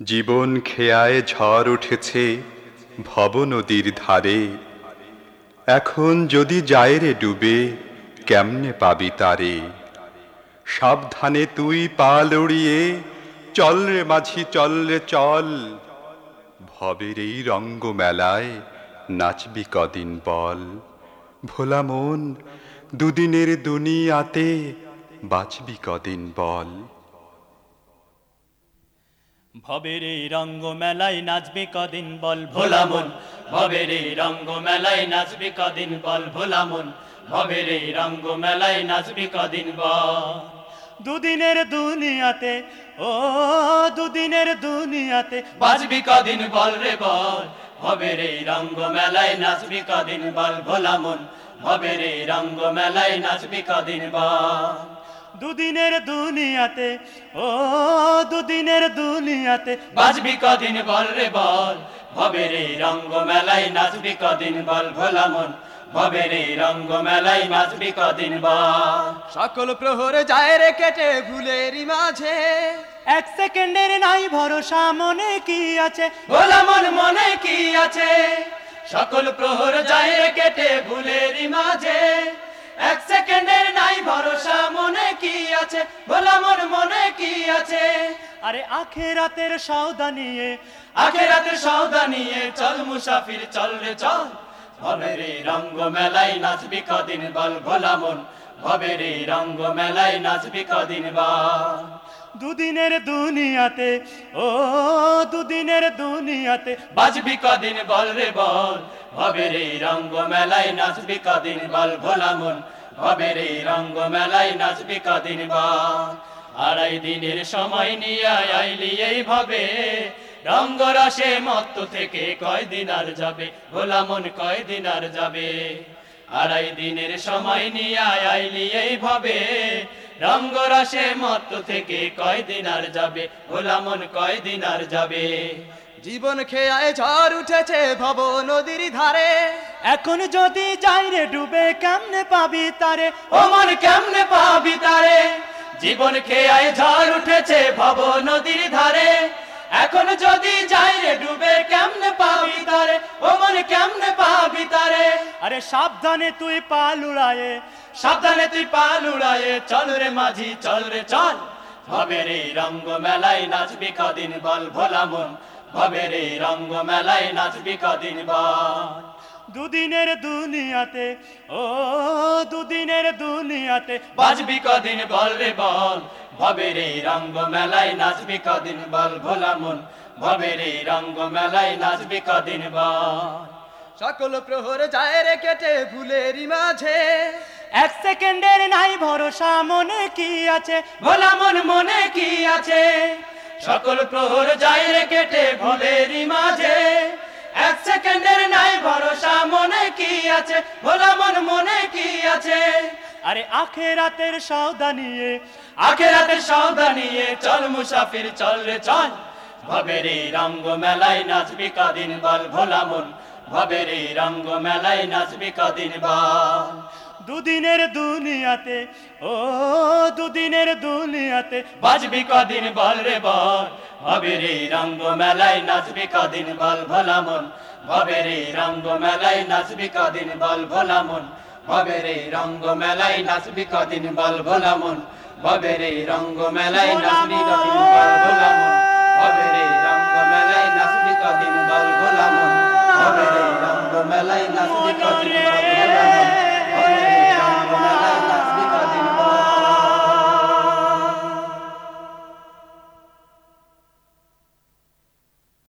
জীবন খেয়ায় ঝড় উঠেছে ভব নদীর ধারে। এখন যদি যায় রে ডুবে, কেমনে পাবি তারে? সাবধানে তুই পা লড়িয়ে, চল রে মাঝি, চল রে চল। ভবের এই রঙ্গ মেলায় নাচবি কদিন বল। ভোলা মন, দুদিনের দুনিয়াতে বাঁচবি কদিন বল। ভবের এই রঙ্গ মেলায় নাচবি কদিন বল ভোলা মন ভবের এই রঙ্গ মেলায় নাচবি কদিন বল ভোলা মন ভবের এই রঙ্গ মেলায় নাচবি কদিন বল। দুদিনের দুনিয়াতে ও দুদিনের দুনিয়াতে বাজবি কদিন বল রে বল। ভবের এই রঙ্গ মেলায় নাচবি কদিন বল ভোলা মন ভবের এই রঙ্গ মেলায় নাচবি কদিন বল। দুদিনের দুনিয়াতে ও দুদিনের দুনিয়াতে। বাজবি কদিন বল রে বল ভবের এই রঙ্গ মেলায় নাচবি কদিন বল ভোলা মন। ভবের এই রঙ্গ মেলায় নাচবি কদিন বল। সকল প্রহরে যায় রে কেটে ভুলেরই মাঝে। এক সেকেন্ডের নাই ভরসা মনে কি আছে? ভোলা মন মনে কি আছে? সকল প্রহর যায় রে কেটে ভুলেরই মাঝে। এক সেকেন্ডের নাই ভরসা মনে কি আছে? ভোলা মোর মনে কি আছে? আরে আখেরাতের সৌদা নিয়ে আখেরাতের সৌদা নিয়ে চল মুসাফির চল রে চল। ভবের এই রঙ্গ মেলায় নাচবি কদিন বল ভোলা মন। ভবের এই রঙ্গ মেলায় নাচবি কদিন বল। দুদিনের দুনিয়াতে, ও দুদিনের দুনিয়াতে। বাজবি কদিন বল রে বল ভবের এই রঙ্গ মেলায় নাচবি কদিন বল ভোলা মন ভবের এই রঙ্গ মেলায় নাচবি কদিন বল। আড়াই দিনের সময় নিয়ে আইলি এই ভাবে, রঙ্গ রসে মত্ত থেকে কয়দিন আর যাবে, ভোলা মন কয়দিন আর যাবে। আড়াই দিনের সময় নিয়ে আইলি এই ভাবে রঙ্গ রসে মত্ত থেকে কয়দিন আর যাবে? ভোলা মন কয়দিন আর যাবে? জীবন খেয়ায় ঝড় উঠেছে ভব নদীর ধারে। এখন যদি যাই রে ডুবে কেমনে পাবি তারে? ও মন কেমনে পাবি তারে? জীবন খেয়ায় ঝড় উঠেছে ভব নদীর ধারে। এখন যদি যাই রে ডুবে কেমনে পাবি তারে? ও মন কেমনে পাবি তারে? আরে সাবধানে তুই পা লুড়ায়ে। সাবধানে তুই পা লুড়ায়ে চল রে মাঝি, চল রে চল। ভবের এই রঙ্গ মেলায় নাচবি কদিন বল ভোলা মন। ভবের এই রঙ্গ মেলায় নাচবি কদিন বল। দুদিনের দুনিয়াতে, ও দুদিনের দুনিয়াতে বাজবি কদিন বল রে বল। ভবের এই রঙ্গ মেলায় নাচবি কদিন বল ভোলা মন। ভবের এই রঙ্গ মেলায় নাচবি কদিন বল। সকল প্রহরে যায় রে কেটে ভুলেরই মাঝে। এক সেকেন্ডের নাই ভরসা, মনে কি আছে? ভোলা মন, মনে কি আছে? সকল প্রহর যায় রে কেটে ভুলেরই মাঝে। এক সেকেন্ডের নাই ভরসা, মনে কি আছে? ভোলা মন, মনে কি আছে? আরে আখেরাতের সৌদা নিয়ে, আখেরাতের সৌদা নিয়ে চল মুসাফির, চল রে চল। ভবের এই রঙ্গ মেলায় নাচবি কদিন বল, ভোলা মন। ভবের এই রঙ্গ মেলায় নাচবি কদিন বল। দুদিনের দুনিয়াতে, ও দুদিনের দুনিয়াতে বাজবি কদিন বল রে বল, ভবের এই রঙ্গ মেলায় নাচবি কদিন বল ভোলা মন, ভবের এই রঙ্গ মেলায় নাচবি কদিন বল ভোলা মন, ভবের এই রঙ্গ মেলায় নাচবি কদিন বল ভোলা মন, ভবের এই রঙ্গ মেলায় নাচবি কদিন বল ভোলা মন, ভবের